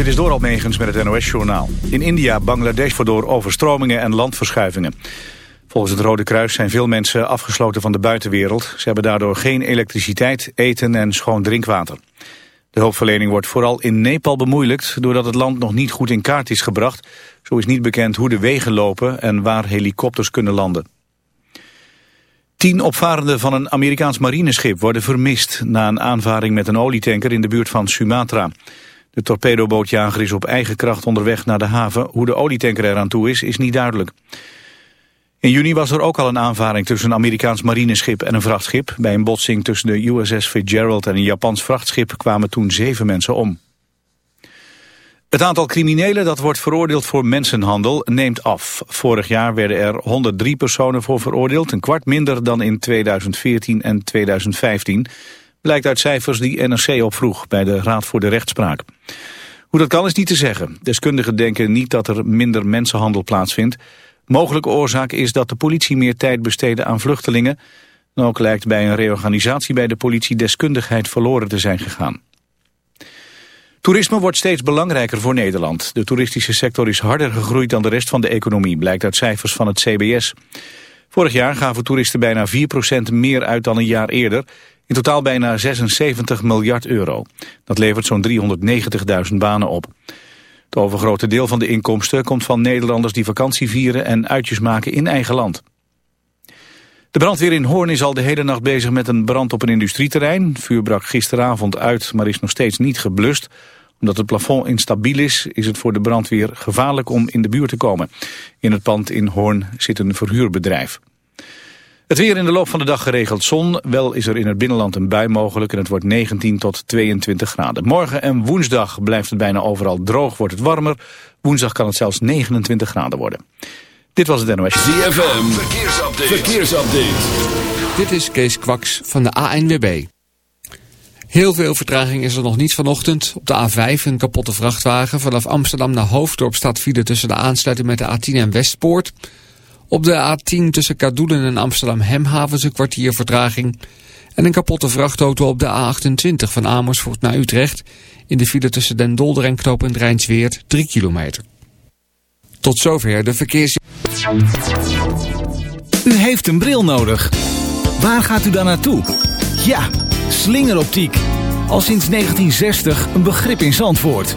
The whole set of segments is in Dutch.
Dit is door Almegens met het NOS-journaal. In India, Bangladesh door overstromingen en landverschuivingen. Volgens het Rode Kruis zijn veel mensen afgesloten van de buitenwereld. Ze hebben daardoor geen elektriciteit, eten en schoon drinkwater. De hulpverlening wordt vooral in Nepal bemoeilijkt... doordat het land nog niet goed in kaart is gebracht. Zo is niet bekend hoe de wegen lopen en waar helikopters kunnen landen. Tien opvarenden van een Amerikaans marineschip worden vermist... na een aanvaring met een olietanker in de buurt van Sumatra. De torpedobootjager is op eigen kracht onderweg naar de haven. Hoe de olietanker eraan toe is, is niet duidelijk. In juni was er ook al een aanvaring tussen een Amerikaans marineschip en een vrachtschip. Bij een botsing tussen de USS Fitzgerald en een Japans vrachtschip kwamen toen zeven mensen om. Het aantal criminelen dat wordt veroordeeld voor mensenhandel neemt af. Vorig jaar werden er 103 personen voor veroordeeld, een kwart minder dan in 2014 en 2015. Blijkt uit cijfers die NRC opvroeg bij de Raad voor de Rechtspraak. Hoe dat kan is niet te zeggen. Deskundigen denken niet dat er minder mensenhandel plaatsvindt. Mogelijke oorzaak is dat de politie meer tijd besteedde aan vluchtelingen. En ook lijkt bij een reorganisatie bij de politie deskundigheid verloren te zijn gegaan. Toerisme wordt steeds belangrijker voor Nederland. De toeristische sector is harder gegroeid dan de rest van de economie, blijkt uit cijfers van het CBS. Vorig jaar gaven toeristen bijna 4% meer uit dan een jaar eerder. In totaal bijna 76 miljard euro. Dat levert zo'n 390.000 banen op. Het overgrote deel van de inkomsten komt van Nederlanders die vakantie vieren en uitjes maken in eigen land. De brandweer in Hoorn is al de hele nacht bezig met een brand op een industrieterrein. Vuur brak gisteravond uit, maar is nog steeds niet geblust. Omdat het plafond instabiel is, is het voor de brandweer gevaarlijk om in de buurt te komen. In het pand in Hoorn zit een verhuurbedrijf. Het weer in de loop van de dag geregeld zon. Wel is er in het binnenland een bui mogelijk en het wordt 19 tot 22 graden. Morgen en woensdag blijft het bijna overal droog, wordt het warmer. Woensdag kan het zelfs 29 graden worden. Dit was het NOS. ZFM, verkeersupdate. verkeersupdate. Dit is Kees Kwaks van de ANWB. Heel veel vertraging is er nog niet vanochtend. Op de A5 een kapotte vrachtwagen. Vanaf Amsterdam naar Hoofddorp staat file tussen de aansluiting met de A10 en Westpoort... Op de A10 tussen Kadoelen en Amsterdam Hemhavens een kwartier vertraging. En een kapotte vrachtauto op de A28 van Amersfoort naar Utrecht. In de file tussen Den Dolder en knooppunt Rijnsweert 3 kilometer. Tot zover de verkeers... U heeft een bril nodig. Waar gaat u dan naartoe? Ja, slingeroptiek. Al sinds 1960 een begrip in Zandvoort.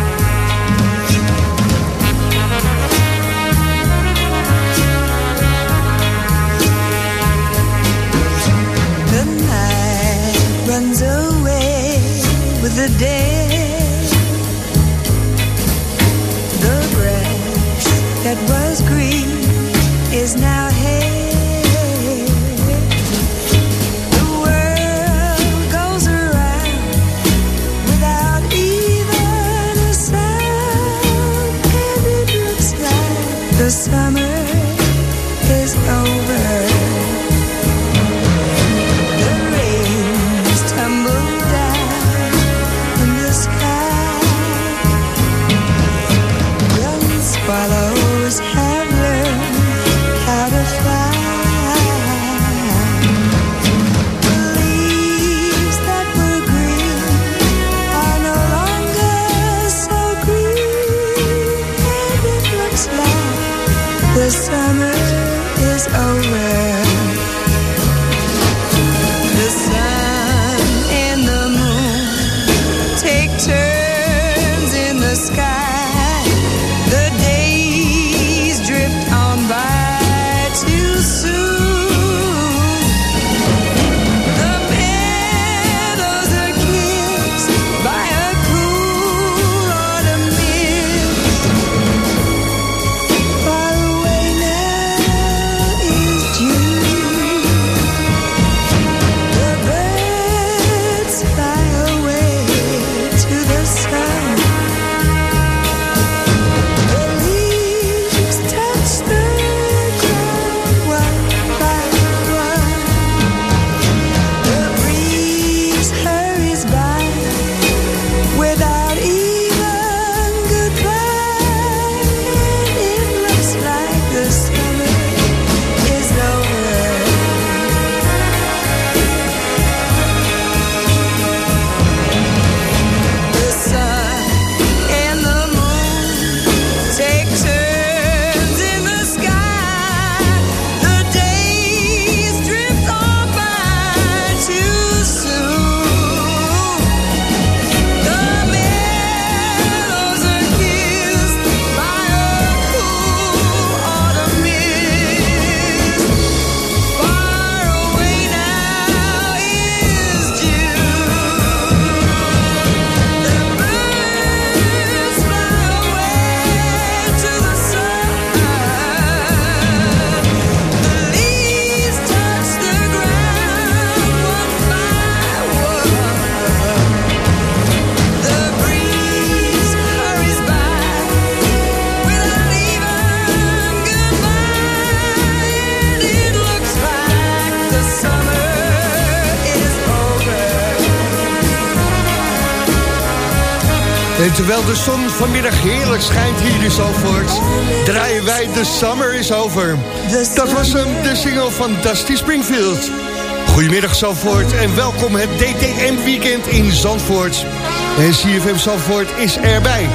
Day. The grass that was green is now En terwijl de zon vanmiddag heerlijk schijnt hier in Zalvoort... draaien wij de Summer is Over. Dat was hem, de single van Dusty Springfield. Goedemiddag Zalvoort en welkom het DTM-weekend in Zandvoort. En CFM Zandvoort is erbij.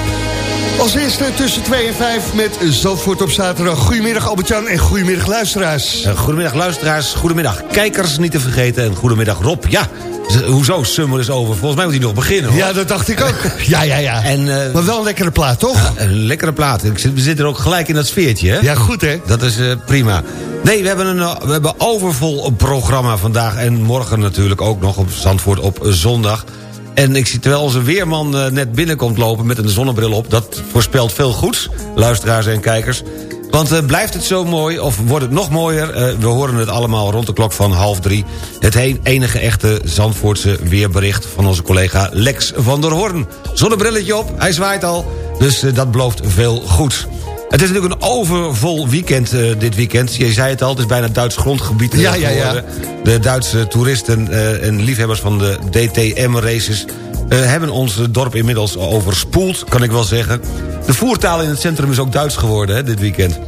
Als eerste tussen 2 en 5 met Zandvoort op zaterdag. Goedemiddag Albert-Jan en goedemiddag luisteraars. Goedemiddag luisteraars, goedemiddag kijkers niet te vergeten... en goedemiddag Rob. Ja, hoezo Summer is over? Volgens mij moet hij nog beginnen, hoor. Ja, dat dacht ik ook. Ja, ja, ja. En, eh, maar wel een lekkere plaat, toch? Een lekkere plaat. We zitten ook gelijk in dat sfeertje, hè? Ja, goed hè? Dat is eh, prima. Nee, we hebben een eh, we hebben overvol programma vandaag... en morgen natuurlijk ook nog op Zandvoort op zondag. En ik zie terwijl onze weerman net binnenkomt lopen met een zonnebril op... dat voorspelt veel goeds, luisteraars en kijkers. Want eh, blijft het zo mooi, of wordt het nog mooier... eh, we horen het allemaal rond de klok van half drie... het he- enige echte Zandvoortse weerbericht van onze collega Lex van der Hoorn. Zonnebrilletje op, hij zwaait al, dus eh, dat belooft veel goeds. Het is natuurlijk een overvol weekend dit weekend. Je zei het al, het is bijna Duits grondgebied Ja, ja, ja. De Duitse toeristen en liefhebbers van de DTM-races... hebben ons dorp inmiddels overspoeld, kan ik wel zeggen. De voertaal in het centrum is ook Duits geworden hè, dit weekend.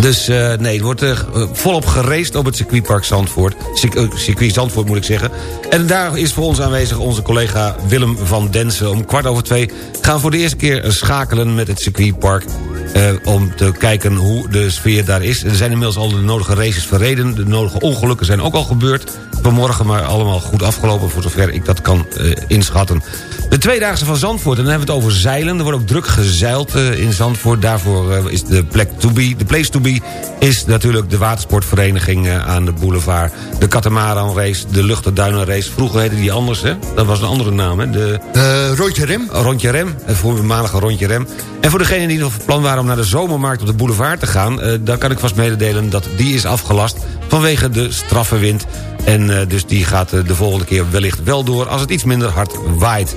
Dus eh, nee, het wordt eh, volop geraced op het circuitpark Zandvoort. Cir- eh, circuit Zandvoort moet ik zeggen. En daar is voor ons aanwezig onze collega Willem van Densen. Om kwart over twee gaan voor de eerste keer schakelen met het circuitpark... eh, om te kijken hoe de sfeer daar is. Er zijn inmiddels al de nodige races verreden. De nodige ongelukken zijn ook al gebeurd vanmorgen... maar allemaal goed afgelopen voor zover ik dat kan eh, inschatten. De Tweedaagse van Zandvoort, en dan hebben we het over zeilen. Er wordt ook druk gezeild eh, in Zandvoort. Daarvoor is de plek to be, de place to be... is natuurlijk de watersportvereniging aan de boulevard. De Katamaran race, de Luchterduinen race. Vroeger heette die anders, hè? Dat was een andere naam, hè? De Rondje Rem. Rondje Rem, voor maandag Rondje Rem. En voor degenen die nog van plan waren om naar de zomermarkt op de boulevard te gaan... eh, daar kan ik vast mededelen dat die is afgelast vanwege de straffe wind. En eh, dus die gaat eh, de volgende keer wellicht wel door als het iets minder hard waait.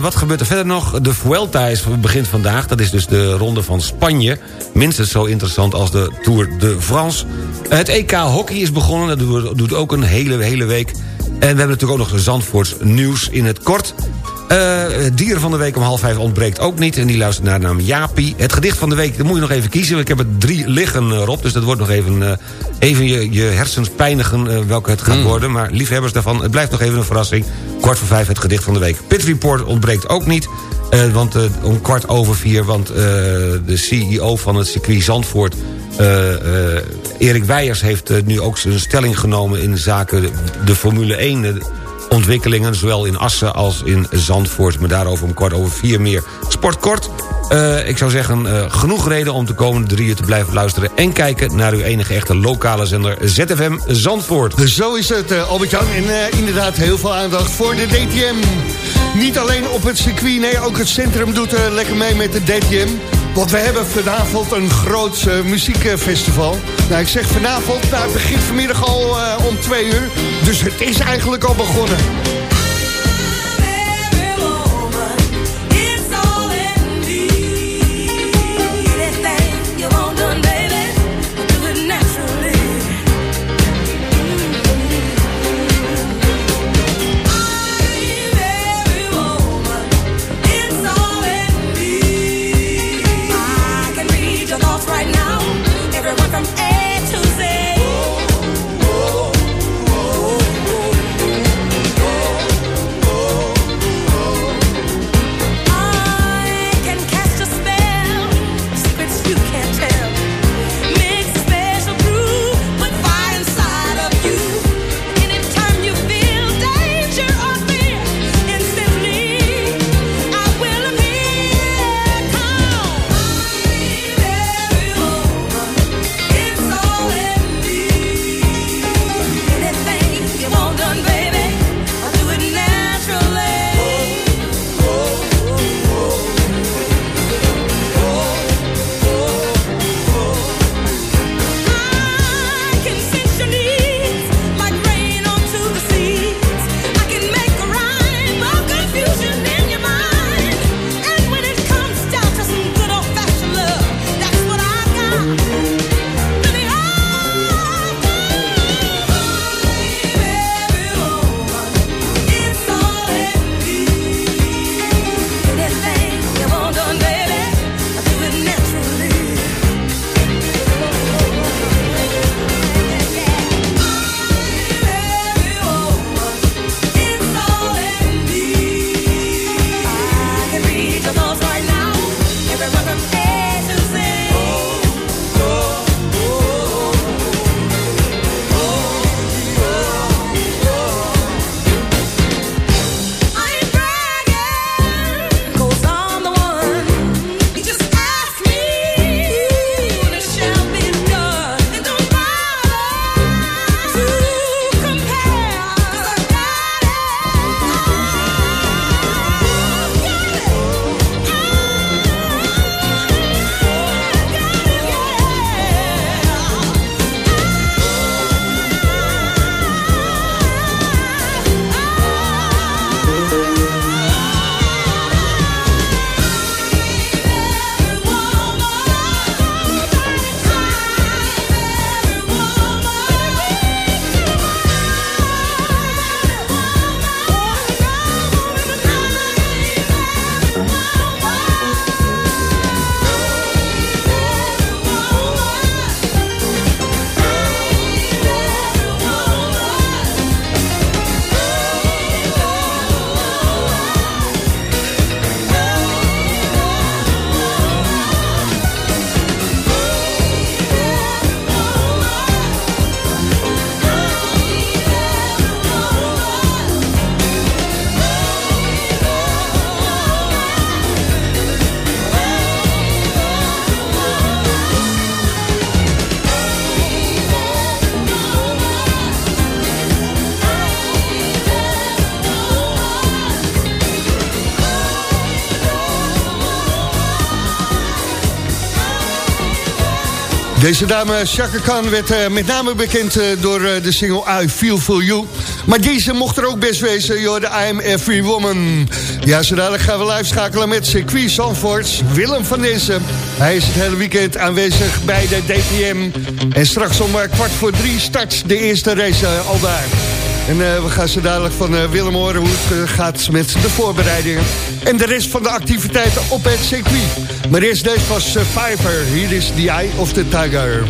Wat gebeurt er verder nog? De Vuelta is begint vandaag. Dat is dus de ronde van Spanje. Minstens zo interessant als de Tour de France. Het EK Hockey is begonnen. Dat doet, doet ook een hele, hele week. En we hebben natuurlijk ook nog Zandvoorts nieuws in het kort. Eh, het dier van de week om half vijf ontbreekt ook niet. En die luistert naar de naam Jaapie. Het gedicht van de week, dat moet je nog even kiezen. Ik heb er drie liggen, eh, Rob. Dus dat wordt nog even, eh, even je, je hersens pijnigen eh, welke het gaat worden. Maar liefhebbers daarvan, het blijft nog even een verrassing. Kwart voor vijf het gedicht van de week. Pit Report ontbreekt ook niet. eh, want eh, om kwart over vier, want eh, de CEO van het circuit Zandvoort... Eh, eh, Erik Weijers heeft eh, nu ook zijn stelling genomen... in zaken de, Formule 1 eh, ontwikkelingen... zowel in Assen als in Zandvoort. Maar daarover om kwart over vier meer. Sportkort. Eh, ik zou zeggen, eh, genoeg reden om de komende drie uur te blijven luisteren... en kijken naar uw enige echte lokale zender ZFM Zandvoort. Zo is het, eh, Albert-Jan. En inderdaad heel veel aandacht voor de DTM. Niet alleen op het circuit, nee, ook het centrum doet lekker mee met de DTM. Want we hebben vanavond een groot muziekfestival. Nou, ik zeg vanavond, nou, het begint vanmiddag al om twee uur. Dus het is eigenlijk al begonnen. Deze dame Chaka Khan werd eh, met name bekend eh, door eh, de single I Feel For You. Maar deze mocht er ook best wezen, joh, de I Am Every Woman. Ja, zo dadelijk gaan we live schakelen met circuit Zandvoort. Willem van Dessen. Hij is het hele weekend aanwezig bij de DTM. En straks om kwart voor drie start de eerste race al daar. En eh, we gaan zo dadelijk van eh, Willem horen hoe het eh, gaat met de voorbereidingen. En de rest van de activiteiten op het circuit. Maar eerst deze van Survivor. Hier is The Eye of the Tiger.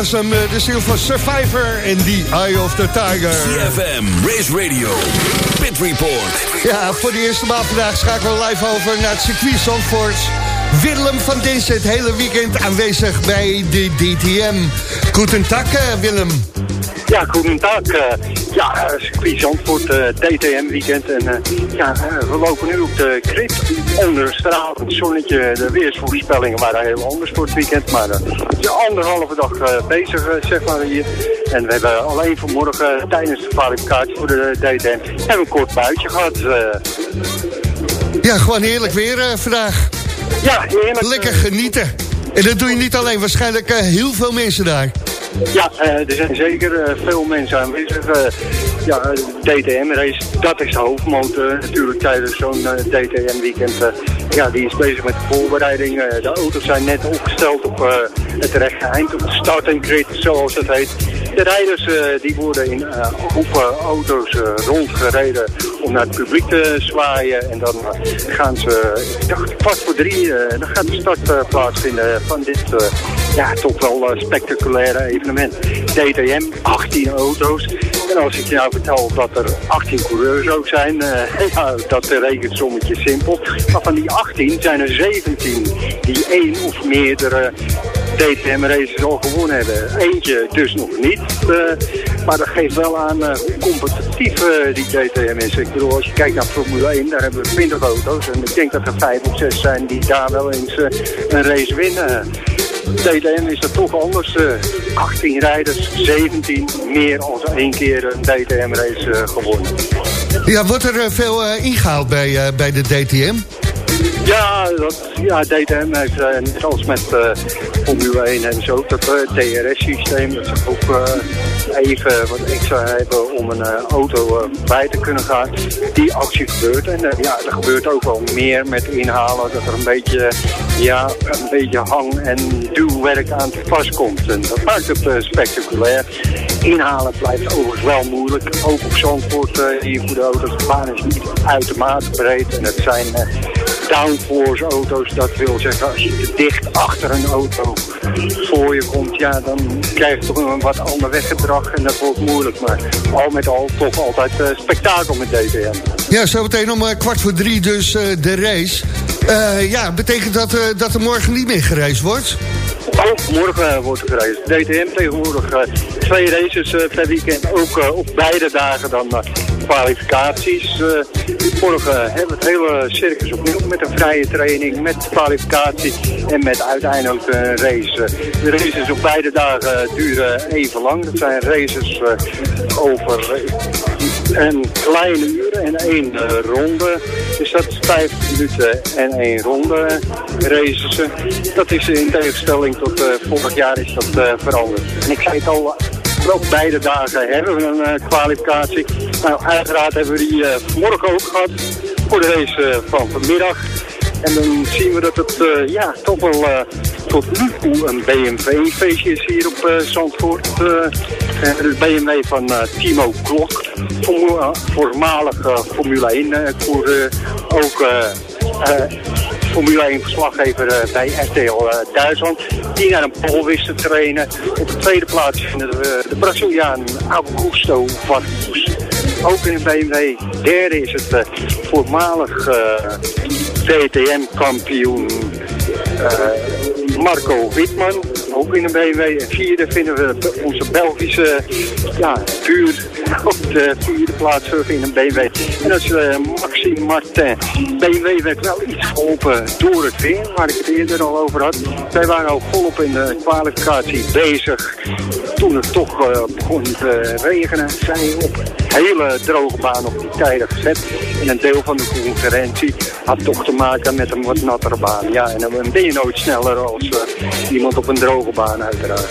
Was hem, eh, de ziel van Survivor in The Eye of the Tiger. CFM, Race Radio, Pit Report. Ja, voor de eerste maal vandaag schakelen we live over naar het circuit Zandvoort. Willem van Dinsen het hele weekend aanwezig bij de DTM. Goedendag eh, Willem. Ja, goedendag. Uh, ja, uh, circuit Zandvoort, uh, DTM weekend. En ja, we lopen nu op de grid onder een straal. Het zonnetje, de weersvoorspellingen waren heel anders voor het weekend. Maar het is anderhalve dag bezig, zeg maar hier. En we hebben alleen vanmorgen tijdens de kwalificatie voor de DTM hebben een kort buitje gehad. Ja, gewoon heerlijk weer vandaag. Ja, heerlijk. Lekker genieten. En dat doe je niet alleen, waarschijnlijk heel veel mensen daar. Ja, uh, er zijn zeker uh, veel mensen aanwezig. Uh, ja, DTM-race, dat is de hoofdmotor natuurlijk tijdens zo'n DTM-weekend. ja, die is bezig met de voorbereiding. de auto's zijn net opgesteld op het rechte eind, op de starting grid, zoals het heet. De rijders die worden in groepen auto's rondgereden om naar het publiek te zwaaien. En dan gaan ze, ik dacht kwart voor drie, dan gaat de start plaatsvinden van dit ja, toch wel spectaculaire evenement. DTM, 18 auto's. En als ik je nou vertel dat er 18 coureurs ook zijn, uh, ja, dat rekensommetje simpel. Maar van die 18 zijn er 17 die één of meerdere DTM-races al gewonnen hebben. Eentje dus nog niet. Uh, maar dat geeft wel aan uh, hoe competitief uh, die DTM is. Ik bedoel, als je kijkt naar Formule 1, daar hebben we 20 auto's. En ik denk dat er 5 of 6 zijn die daar wel eens een race winnen. DTM is dat toch anders. Uh, 18 rijders, 17, meer dan één keer een DTM-race gewonnen. Ja, wordt er veel ingehaald bij, bij de DTM? Ja, dat, ja DTM heeft net als met Formule 1 en zo dat DRS-systeem. Dat ze ook even wat extra hebben om een auto bij te kunnen gaan. Die actie gebeurt. En ja, er gebeurt ook wel meer met inhalen. Dat er een beetje, ja, een beetje hang- en duwwerk aan te vastkomt. En dat maakt het spectaculair. Inhalen blijft overigens wel moeilijk. Ook op Zandvoort hier voor de auto's. De baan is niet uitermate breed. En het zijn downforce auto's. Dat wil zeggen, als je te dicht achter een auto voor je komt, ja, dan krijg je toch een wat ander weggedrag. En dat wordt moeilijk. Maar al met al toch altijd uh, spektakel met DTM. Ja, zo meteen om kwart voor drie dus de race. ja, betekent dat dat er morgen niet meer gereisd wordt? Oh, morgen wordt er gereisd. DTM tegenwoordig uh, twee races uh, per weekend. Ook uh, op beide dagen dan kwalificaties. morgen hebben we het hele circus opnieuw met een vrije training, met kwalificatie en met uiteindelijk een race. de races op beide dagen duren even lang. Dat zijn races over een kleine uur en één ronde. Dus dat is vijf minuten en één ronde races. Dat is in tegenstelling tot vorig jaar is dat veranderd. En ik zei het al, op beide dagen hebben we een kwalificatie. Nou, uiteraard hebben we die vanmorgen ook gehad voor de race van vanmiddag. En dan zien we dat het ja, toch wel tot nu toe een BMW-feestje is hier op Zandvoort. de BMW van Timo Klok, voormalig Formule 1-coureur, ook... Formule 1 verslaggever bij RTL Duitsland. Die naar een pol wist te trainen. Op de tweede plaats vinden we de Braziliaan Augusto Vargas. Ook in BMW. Derde is het uh, voormalig DTM-kampioen Marco Witman. Ook in een BMW. En vierde vinden we onze Belgische ja, buur op de vierde plaats in een BMW. En dat is uh, Maxime Martin. BMW werd wel iets geholpen door het weer, waar ik het eerder al over had. Wij waren al volop in de kwalificatie bezig. Toen het toch uh, begon te regenen, zijn op hele droge baan op die tijden gezet. En een deel van de conferentie had toch te maken met een wat nattere baan. Ja, en dan ben je nooit sneller als uh, iemand op een droge baan uiteraard.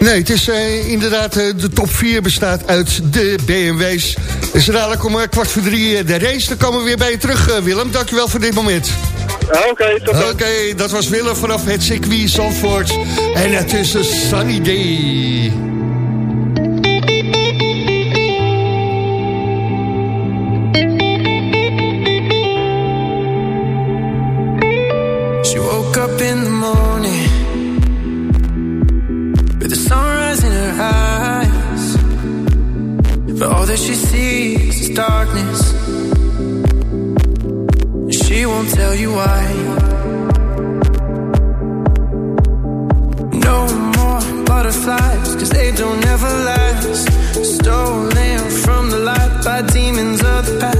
Nee, het is uh, inderdaad, uh, de top 4 bestaat uit de BMW's. Dus dadelijk om kwart voor drie de race. Dan komen we weer bij je terug, Willem. Dankjewel voor dit moment. Oké, okay, tot. Oké, okay, dat was Willem vanaf het circuit Zandvoort. En het is een sunny day. Demons of the past.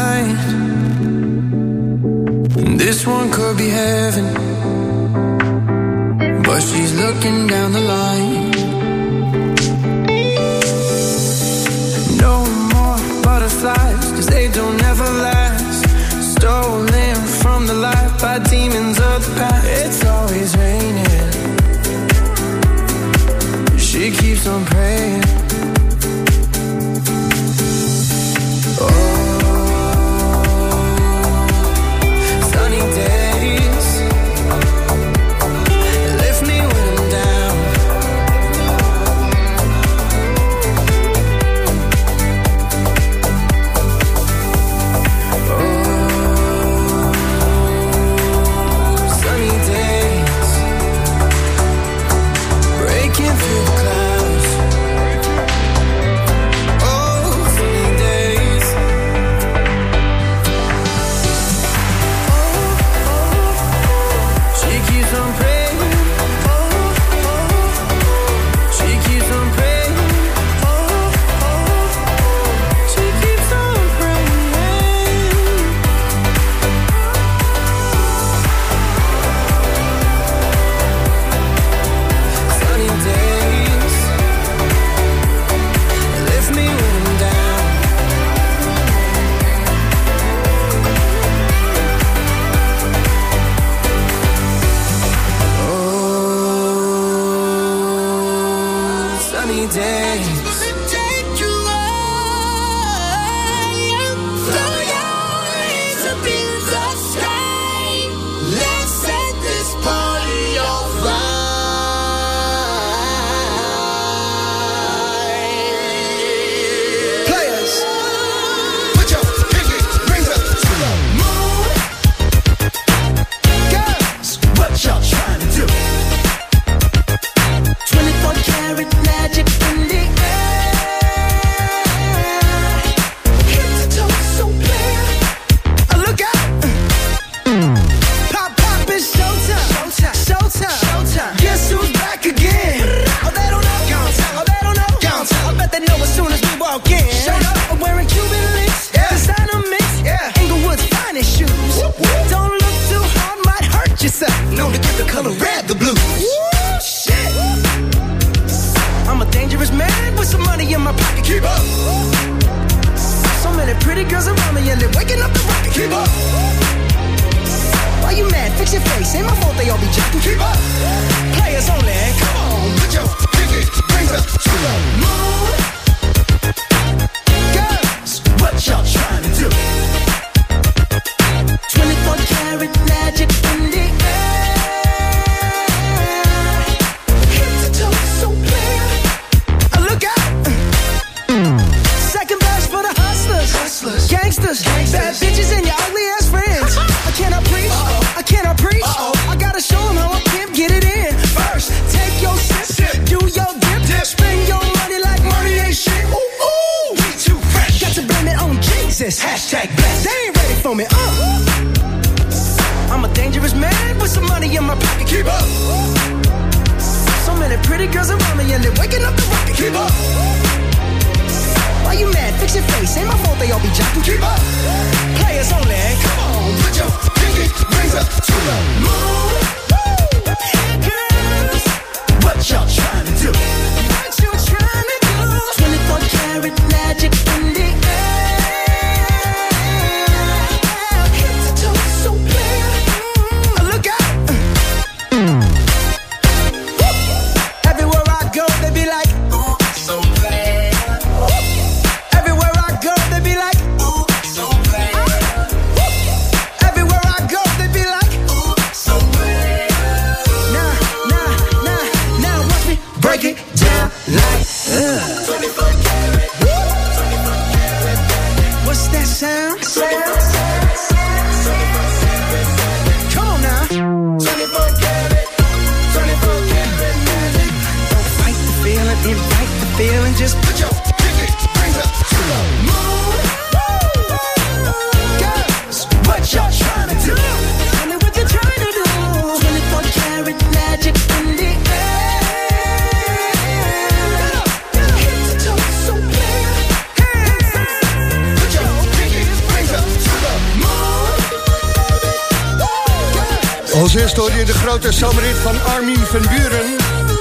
Als eerste hoor je de grote zomerrit van Armin van Buren.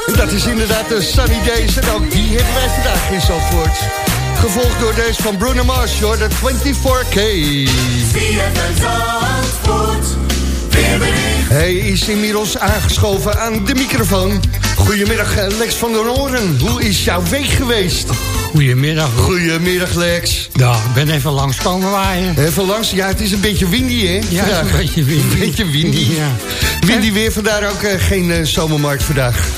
En dat is inderdaad de Sunny Days. En ook die hebben wij vandaag in Zandvoort. Gevolgd door deze van Bruno Mars, door de 24K. Hij is inmiddels aangeschoven aan de microfoon. Goedemiddag eh, Lex van der Oren. Hoe is jouw week geweest? Goedemiddag. Goedemiddag Lex. Ja, ik ben even langs komen waaien. Even langs, ja het is een beetje windy hè? Ja, het is een beetje windy. Een beetje windy. Ja. Windy weer, vandaar ook eh, geen eh, zomermarkt vandaag.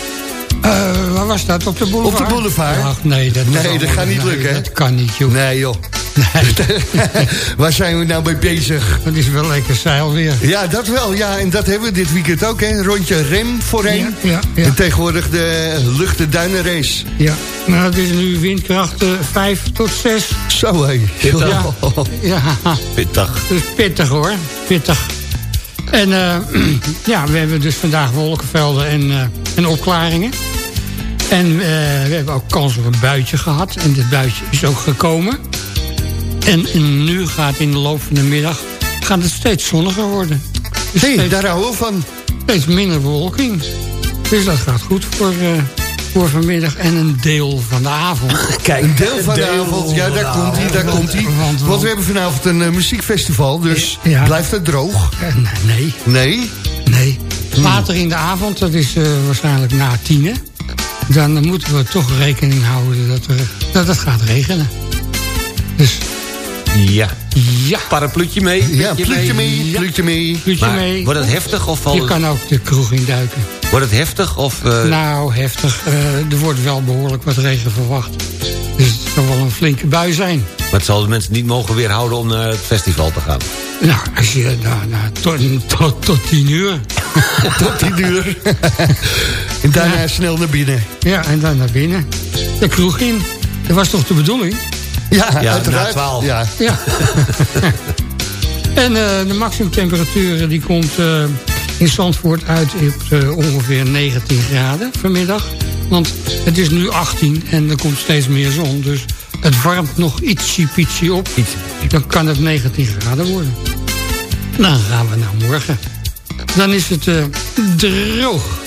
Eh, waar was dat? Op de boulevard? Op de boulevard? Ach, nee, dat, Nee, dat gaat niet lukken, hè? Dat kan niet, joh. Nee joh. Waar zijn we nou mee bezig? Het is wel lekker zeil weer. Ja, dat wel. Ja, en dat hebben we dit weekend ook, hè. Rondje rem voorheen. Ja, ja, ja. En tegenwoordig de luchten duinenrace. Ja, nou, het is nu windkracht eh, 5 tot 6. Zo, hé. Ja, ja. Pittig. Dus pittig hoor, pittig. En eh, ja, we hebben dus vandaag wolkenvelden en, eh, en opklaringen. En eh, we hebben ook kans op een buitje gehad. En dit buitje is ook gekomen. En, nu gaat in de loop van de middag gaat het steeds zonniger worden. Dus steeds, daar houden we van. steeds minder bewolking. Dus dat gaat goed voor, eh, voor vanmiddag en een deel van de avond. Kijk, een deel van de avond. Ja, daar komt hij, daar Want- komt hij. want- Want we hebben vanavond een eh, muziekfestival, dus Ja. blijft het droog? Eh, nee, Nee? nee. Later in de avond, dat is eh, waarschijnlijk na tienen... dan moeten we toch rekening houden dat, er, dat het gaat regenen. Dus Ja. ja, Parapluutje mee? Ja, plukje mee, Ja. plukje mee. mee. wordt het heftig of valt Je kan ook de kroeg induiken. Wordt het heftig of... eh, Nou, heftig. Eh, er wordt wel behoorlijk wat regen verwacht. Dus het zal wel een flinke bui zijn. Maar het zal de mensen niet mogen weerhouden om naar het festival te gaan. Nou, als je nou, nou, tot, tot, tot tien uur. Tot die duur. en daarna snel naar binnen. Ja, en dan naar binnen. De kroeg in. Dat was toch de bedoeling? Ja, Ja, uiteraard. na 12. Ja. Ja. en eh, de maximumtemperatuur die komt eh, in Zandvoort uit op eh, ongeveer 19 graden vanmiddag. Want het is nu 18 en er komt steeds meer zon. Dus het warmt nog ietsie pietsie op. Dan kan het 19 graden worden. Dan gaan we naar morgen. Dan is het eh, droog.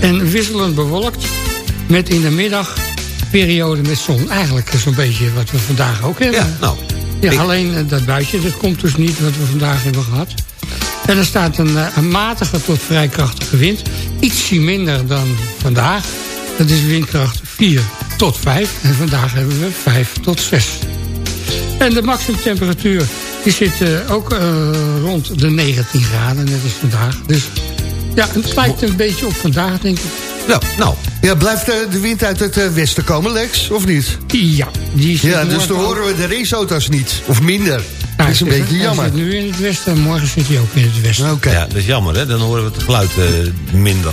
En wisselend bewolkt. Met in de middag periode met zon. Eigenlijk zo'n beetje wat we vandaag ook hebben. Ja, nou. Ja, Ik- alleen eh, dat buitje, dat komt dus niet wat we vandaag hebben gehad. En er staat een, eh, een matige tot vrij krachtige wind. Ietsje minder dan vandaag. Dat is windkracht 4 tot 5. En vandaag hebben we 5 tot 6. En de maximumtemperatuur die zit eh, ook rond de 19 graden, net als vandaag. Dus ja, het lijkt een beetje op vandaag, denk ik. Ja, nou. Ja, blijft eh, de wind uit het eh, westen komen, Lex? Of niet? Ja, die Ja, dus dan horen we de raceauto's niet. Of minder. Nou, dat is een hij beetje hij jammer. zit nu in het westen en morgen zit hij ook in het westen. Oké. Ja, dat is jammer, hè? Dan horen we het geluid eh, minder.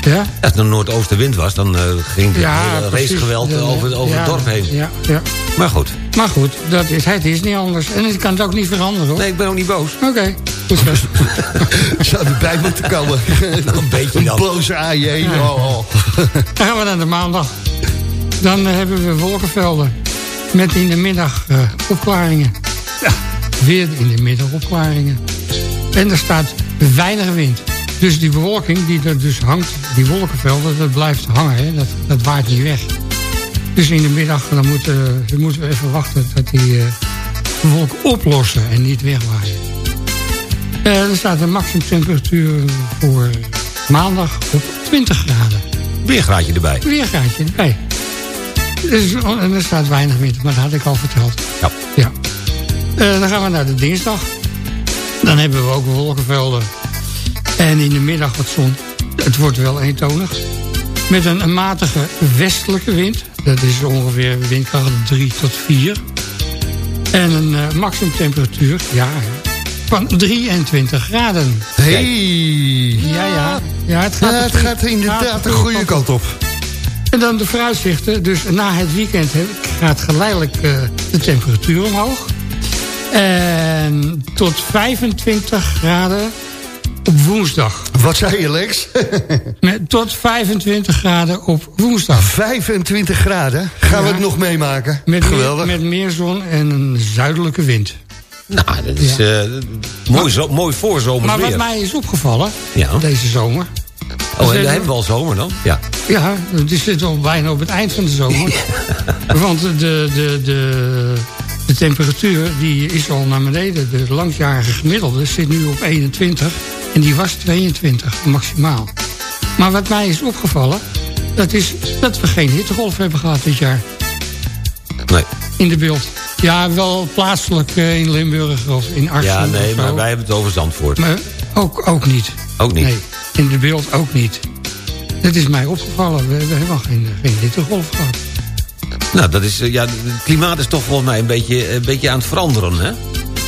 Ja? Als het een noordoostenwind was, dan eh, ging het hele precies. racegeweld over, over ja, het dorp heen. Ja, ja. Maar goed. Maar goed, dat is, het is niet anders. En ik kan het ook niet veranderen, hoor. Nee, ik ben ook niet boos. Oké, zo. Zou de bij moeten komen. Een beetje Een dan. boze AJ. Oh, oh. Dan gaan we naar de maandag. Dan eh, hebben we wolkenvelden. Met in de middag eh, opklaringen. Ja, weer in de middag opklaringen. En er staat weinig wind. Dus die bewolking die er dus hangt, die wolkenvelden, dat blijft hangen. Hè? Dat, dat waait niet weg. Dus in de middag dan moeten, dan moeten we even wachten dat die eh wolken oplossen en niet wegwaaien. Eh, er staat een maximumtemperatuur voor maandag op 20 graden. Weer een graadje erbij. Weer een gaatje erbij. Dus, en er staat weinig wind, maar dat had ik al verteld. Ja. ja. Eh, dan gaan we naar de dinsdag. Dan hebben we ook wolkenvelden. En in de middag wat zon. Het wordt wel eentonig. Met een, matige westelijke wind. Dat is ongeveer windkracht 3 tot 4. En een eh, maximumtemperatuur, ja, van 23 graden. Hey. Ja, ja. Ja, het gaat, Ja, het gaat inderdaad de goede kant op. En dan de vooruitzichten. Dus na het weekend gaat geleidelijk eh, de temperatuur omhoog. En tot 25 graden op woensdag. Wat zei je, Lex? Met, tot 25 graden op woensdag. 25 graden. Gaan we het nog meemaken? Met Geweldig. meer, met meer zon en een zuidelijke wind. Nou, dat is eh, mooi, zo, mooi voorzomers Maar wat mij is opgevallen Ja. deze zomer... Oh, en Ze- dan hebben we al zomer dan? Ja. Ja, het zit al bijna op het eind van de zomer. Want de, de, de, de temperatuur die is al naar beneden. De langjarige gemiddelde zit nu op 21. En die was 22 maximaal. Maar wat mij is opgevallen... dat is dat we geen hittegolf hebben gehad dit jaar. Nee. In de beeld. Ja, wel plaatselijk eh, in Limburg of in Arnhem. Ja, nee, maar wij hebben het over Zandvoort. Maar ook, ook niet. Ook niet. Nee, in de beeld ook niet. Dat is mij opgevallen. We, we hebben geen, geen hittegolf gehad. Nou, dat is, eh, ja, het klimaat is toch volgens mij een beetje, een beetje aan het veranderen, hè?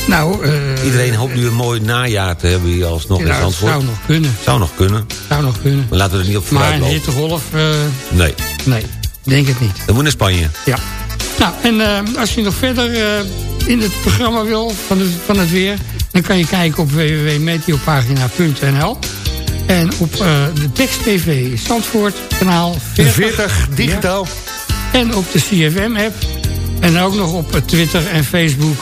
Nou, eh, Iedereen hoopt nu een mooi najaar te hebben hier alsnog in nou, het Zandvoort. zou nog kunnen. Zou nog kunnen, Zou nog kunnen. maar laten we er niet op Maar vooruit een lopen. hittegolf, eh, Nee, nee, denk het niet. dan moet naar Spanje. Ja. Nou, en eh, als je nog verder eh, in het programma wil van, de, van het weer... dan kan je kijken op www.meteopagina.nl. En op eh, de tekst TV Zandvoort, kanaal 40. 40 digitaal. Ja. En op de CFM-app. En ook nog op eh, Twitter en Facebook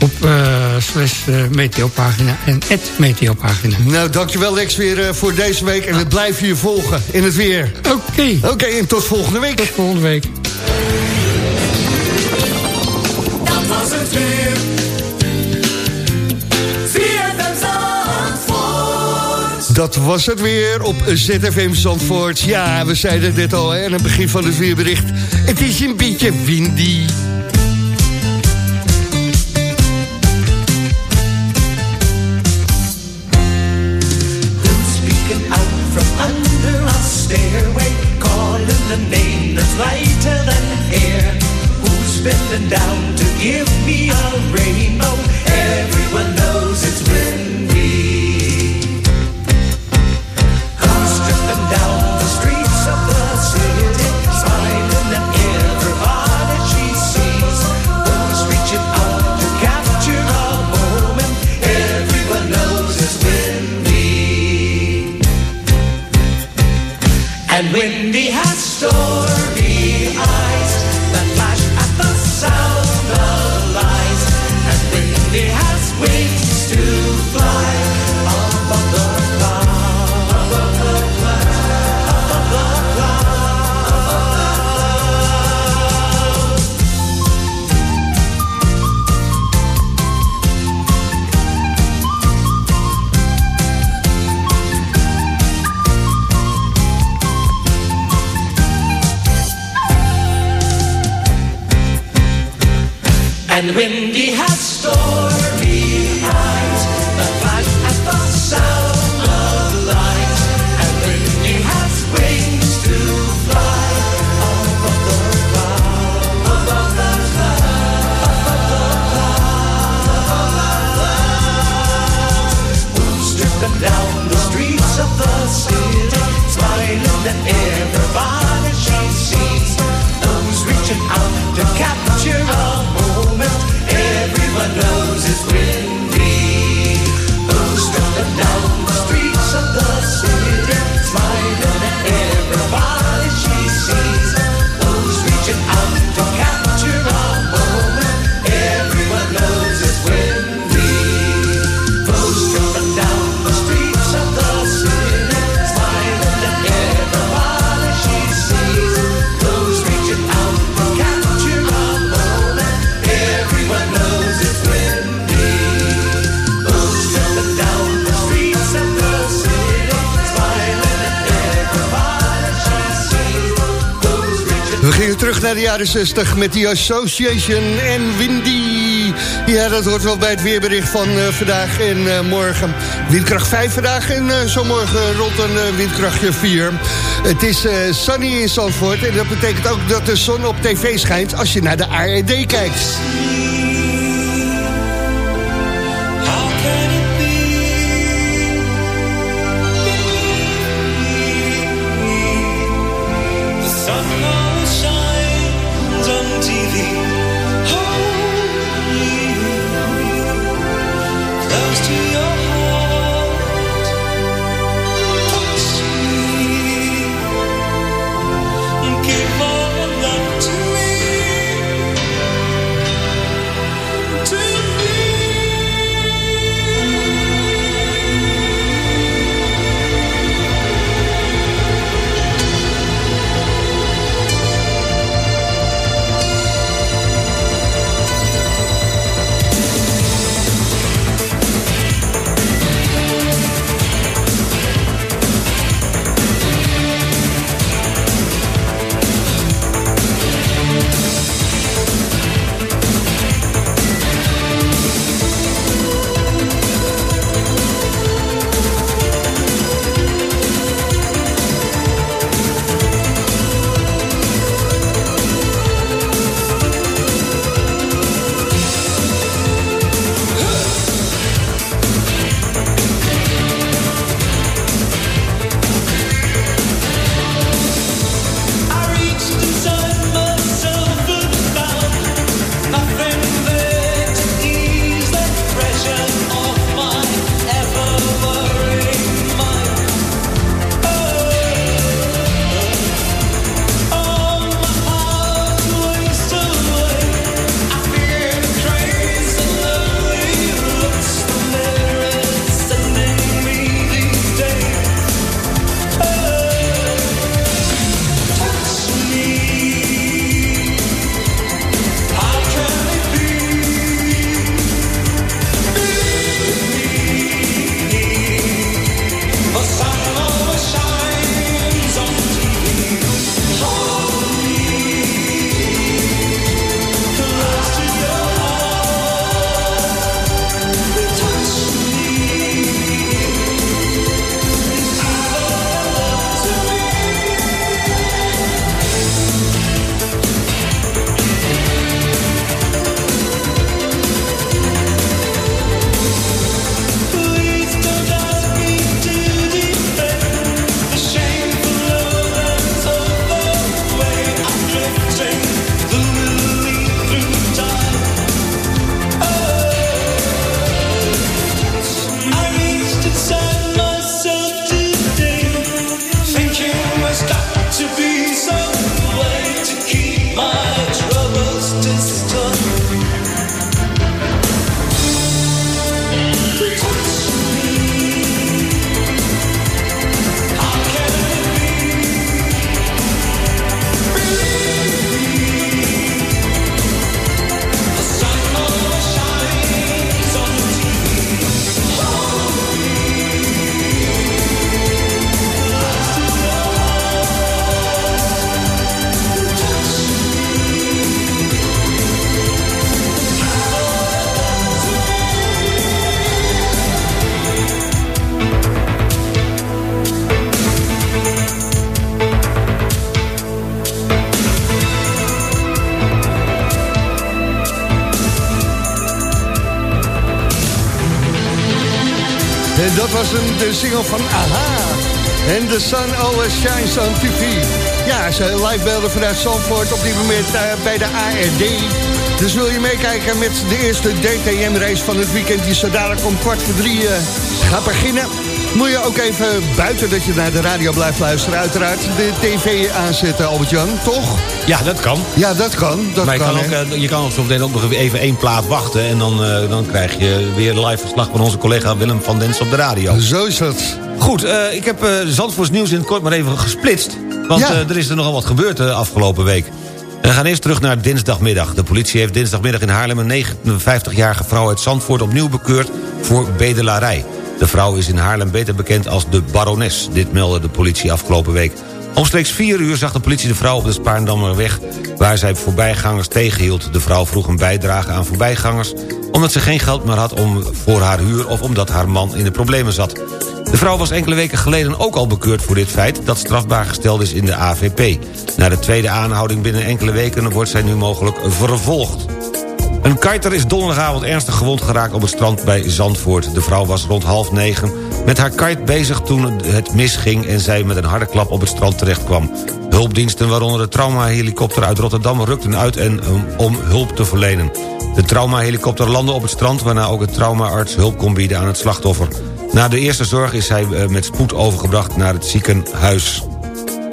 op eh slash eh, meteopagina en at meteopagina. Nou, dankjewel Lex weer eh, voor deze week. En we blijven je volgen in het weer. Oké. Oké, en tot volgende week. Tot volgende week. Dat was het weer. Dat was het weer op ZFM Zandvoort. Ja, we zeiden net al hè, aan het begin van het weerbericht. Het is een beetje windy. Clouds. And Windy has stormy smiling at de jaren 60 met die Association en Windy. Ja, dat hoort wel bij het weerbericht van eh, vandaag en eh, morgen. Windkracht 5 vandaag en eh, zo morgen rond een windkrachtje 4. Het is sunny in Zandvoort en dat betekent ook dat de zon op tv schijnt als je naar de ARD kijkt. Dat was een, de single van AHA. En The Sun Always Shines on TV. Ja, ze live belden vanuit Zandvoort op dit moment eh, bij de ARD. Dus wil je meekijken met de eerste DTM-race van het weekend... die zo dadelijk om kwart voor drie eh, gaat beginnen... moet je ook even buiten dat je naar de radio blijft luisteren... uiteraard de tv aanzetten, Albert-Jan, toch? Ja, dat kan. Ja, dat kan. Dat maar je kan, kan, ook, eh, je kan ook zo meteen ook nog even één plaat wachten... en dan, eh, dan krijg je weer live verslag van onze collega Willem van Dens op de radio. Zo is het. Goed, eh, ik heb Zandvoorts nieuws in het kort maar even gesplitst. Want Ja. er is er nogal wat gebeurd de afgelopen week. We gaan eerst terug naar dinsdagmiddag. De politie heeft dinsdagmiddag in Haarlem een 59-jarige vrouw uit Zandvoort opnieuw bekeurd voor bedelarij. De vrouw is in Haarlem beter bekend als de barones. Dit meldde de politie afgelopen week. Omstreeks 4 uur zag de politie de vrouw op de Spaarndammerweg... waar zij voorbijgangers tegenhield. De vrouw vroeg een bijdrage aan voorbijgangers... omdat ze geen geld meer had om voor haar huur... of omdat haar man in de problemen zat. De vrouw was enkele weken geleden ook al bekeurd voor dit feit... dat strafbaar gesteld is in de AVP. Na de tweede aanhouding binnen enkele weken... wordt zij nu mogelijk vervolgd. Een kiter is donderdagavond ernstig gewond geraakt op het strand bij Zandvoort. De vrouw was rond half negen met haar kite bezig toen het misging... en zij met een harde klap op het strand terechtkwam. Hulpdiensten, waaronder de traumahelikopter uit Rotterdam... rukten uit en om hulp te verlenen. De traumahelikopter landde op het strand... waarna ook het traumaarts hulp kon bieden aan het slachtoffer. Na de eerste zorg is hij eh, met spoed overgebracht naar het ziekenhuis.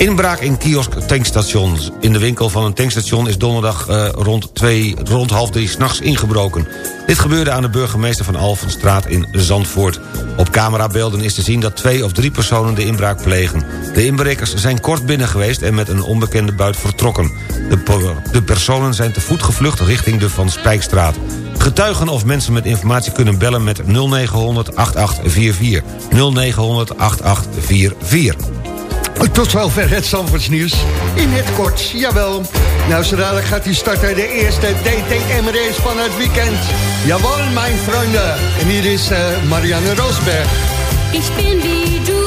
Inbraak in kiosk tankstations. In de winkel van een tankstation is donderdag uh, rond, twee, rond half drie s'nachts ingebroken. Dit gebeurde aan de burgemeester van Alphenstraat in Zandvoort. Op camerabeelden is te zien dat twee of drie personen de inbraak plegen. De inbrekers zijn kort binnen geweest en met een onbekende buit vertrokken. De, de personen zijn te voet gevlucht richting de Van Spijkstraat. Getuigen of mensen met informatie kunnen bellen met 0900 8844. 0900 8844. Tot zover het Zandvoorts nieuws. In het kort, jawel. Nou, zo dadelijk gaat hij starten de eerste DTM-race van het weekend. Jawel, mijn vrienden. En hier is uh, Marianne Roosberg. Ich bin wie du.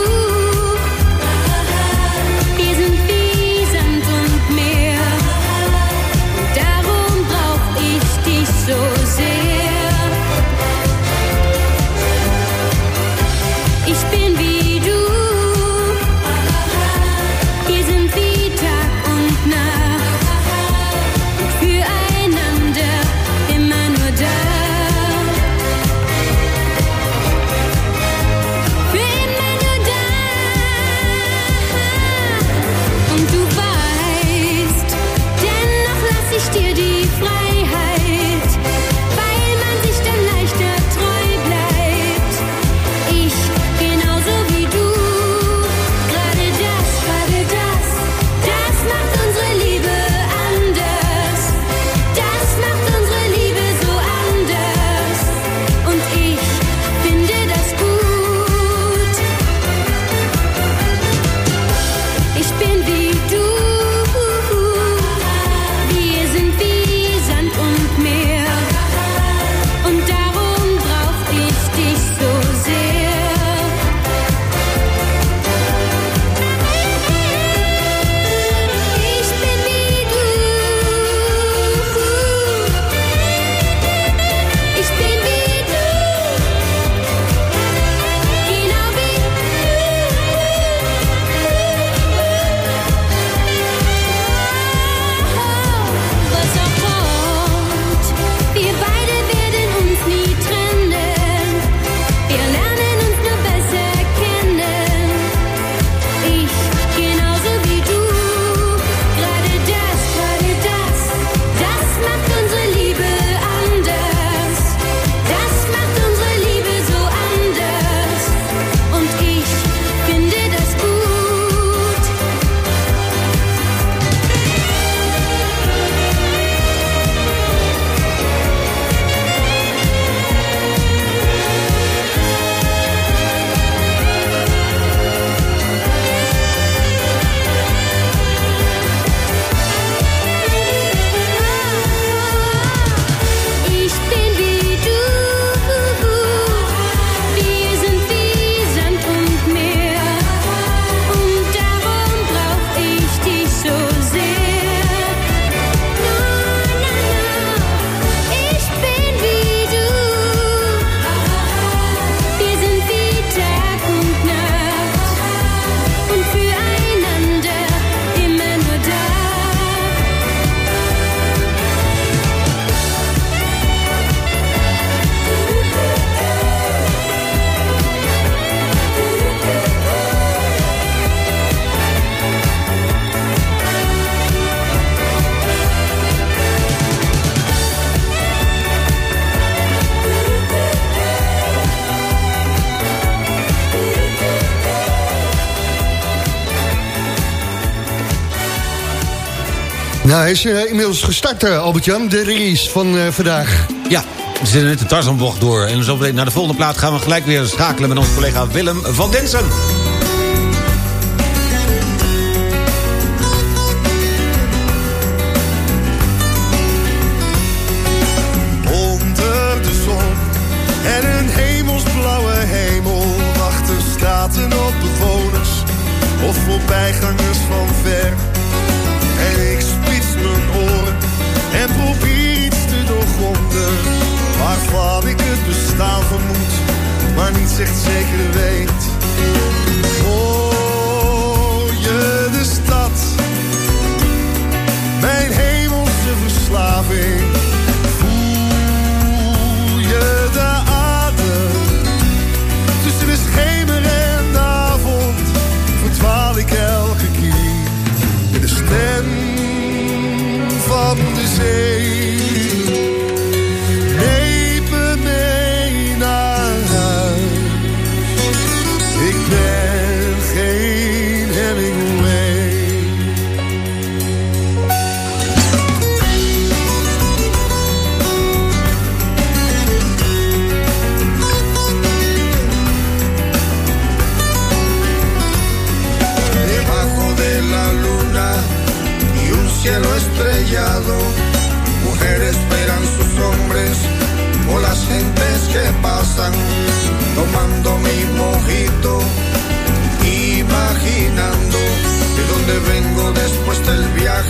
Nou, hij is eh, inmiddels gestart, eh, Albert-Jan. De race van eh, vandaag. Ja, we zitten net de Tarzanbocht door. En zo naar de volgende plaat gaan we gelijk weer schakelen... met onze collega Willem van Densen.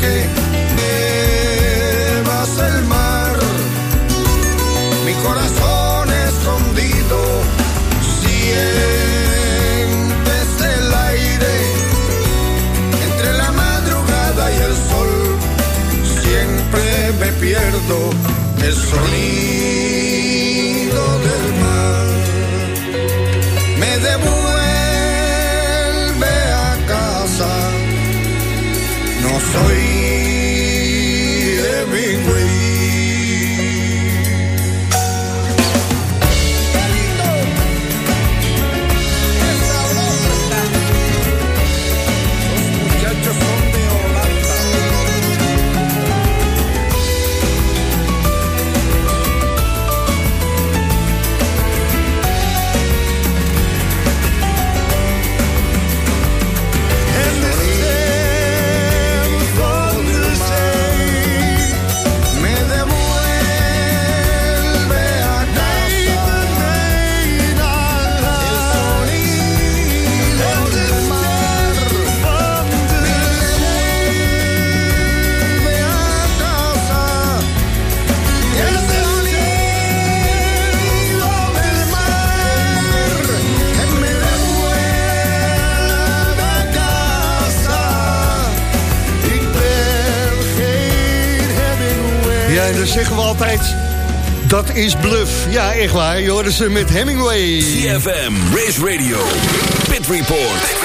Viaje. Llevas el mar, mi corazón escondido, sientes el aire entre la madrugada y el sol. Siempre me pierdo el sonido del mar. Me devuelve a casa. No soy zeggen we altijd... Dat is bluff. Ja, echt waar. Je hoorde ze met Hemingway. CFM, Race Radio, Pit Report.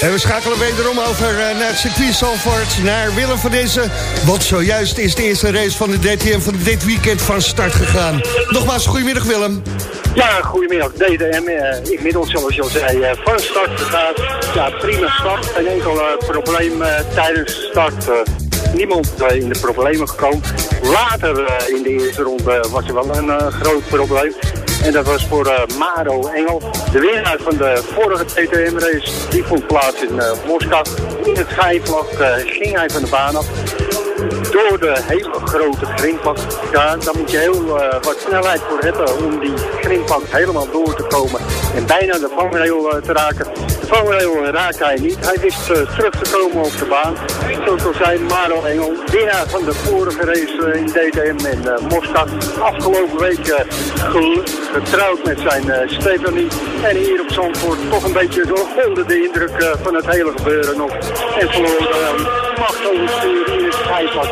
En we schakelen wederom over eh, naar het circuit Zalvoort, naar Willem van Dezen. Want zojuist is de eerste race van de DTM van dit weekend van start gegaan. Nogmaals, goedemiddag Willem. Ja, goedemiddag. DDM, eh, inmiddels zoals je al zei, eh, van start gegaan. Ja, prima start. Geen enkel eh, probleem eh, tijdens de start. Niemand eh, in de problemen gekomen. Later eh, in de eerste ronde was er wel een eh, groot probleem. En dat was voor eh, Maro Engel. De winnaar van de vorige TTM-race, die vond plaats in eh, Moskou. In het schijnvlak eh, ging hij van de baan af door de hele grote grindpad. Ja, daar moet je heel wat snelheid voor hebben om die grindpad helemaal door te komen en bijna de vangrail te raken. De vangrail raakte hij niet. Hij wist eh, terug te komen op de baan. Zoals al zei Maro Engel, winnaar van de vorige race eh, in DTM in Moskou. Afgelopen week getrouwd met zijn Stephanie. En hier op Zandvoort toch een beetje zo onder de indruk van het hele gebeuren nog. En verloor uh, macht over het in het schijfvlak.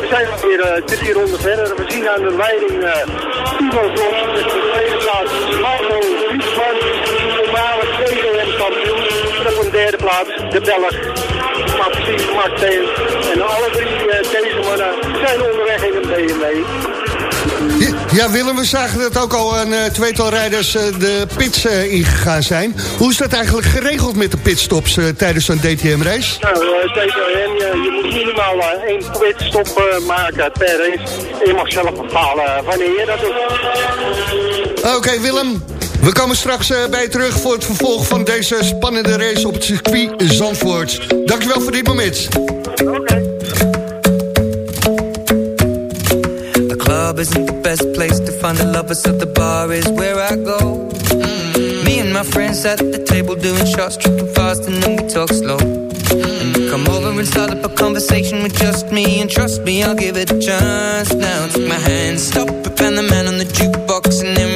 We zijn weer drie ronden verder. We zien aan de leiding uh, Ivo Vos met de tweede plaats Marco. Op derde plaats de Belg Maxime Martin. En alle drie eh, deze mannen zijn onderweg in een BMW. Ja, Willem, we zagen dat ook al een eh, tweetal rijders eh, de pits eh, ingegaan zijn. Hoe is dat eigenlijk geregeld met de pitstops tijdens zo'n DTM-race? Nou, DTM, je, je moet minimaal één pitstop maken per race. En je mag zelf bepalen wanneer je dat doet. Oké, Willem. We komen straks eh, bij terug voor het vervolg van deze spannende race op het circuit Zandvoort. Dankjewel voor dit moment. Okay. The club isn't the best place to find the lovers, so the bar is where I go. Mm. Me and my friends at the table doing shots, tripping fast and then we talk slow. Mm. Come over and start up a conversation with just me And trust me, I'll give it a chance Now take my hand, stop it, and the man on the jukebox And then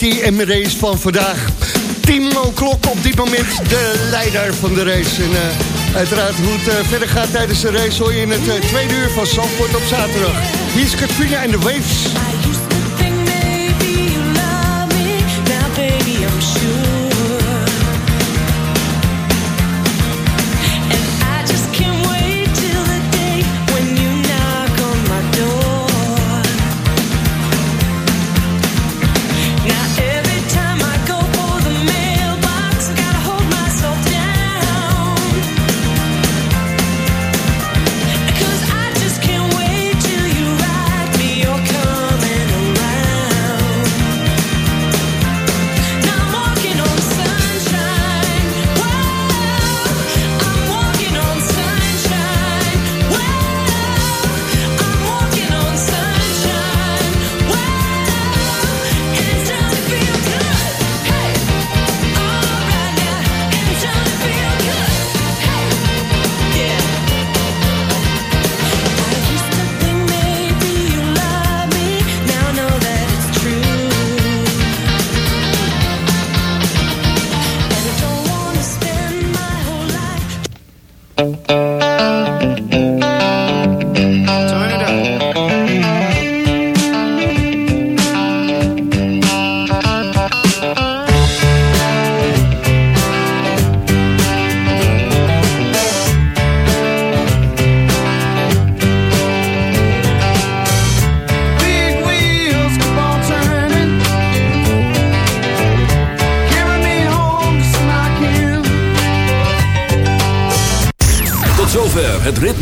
die M-race van vandaag. Timo Klok op dit moment de leider van de race. En eh, uiteraard hoe het eh, verder gaat tijdens de race... hoor je in het eh, tweede uur van Zandvoort op zaterdag. Hier is Katrina en de Waves.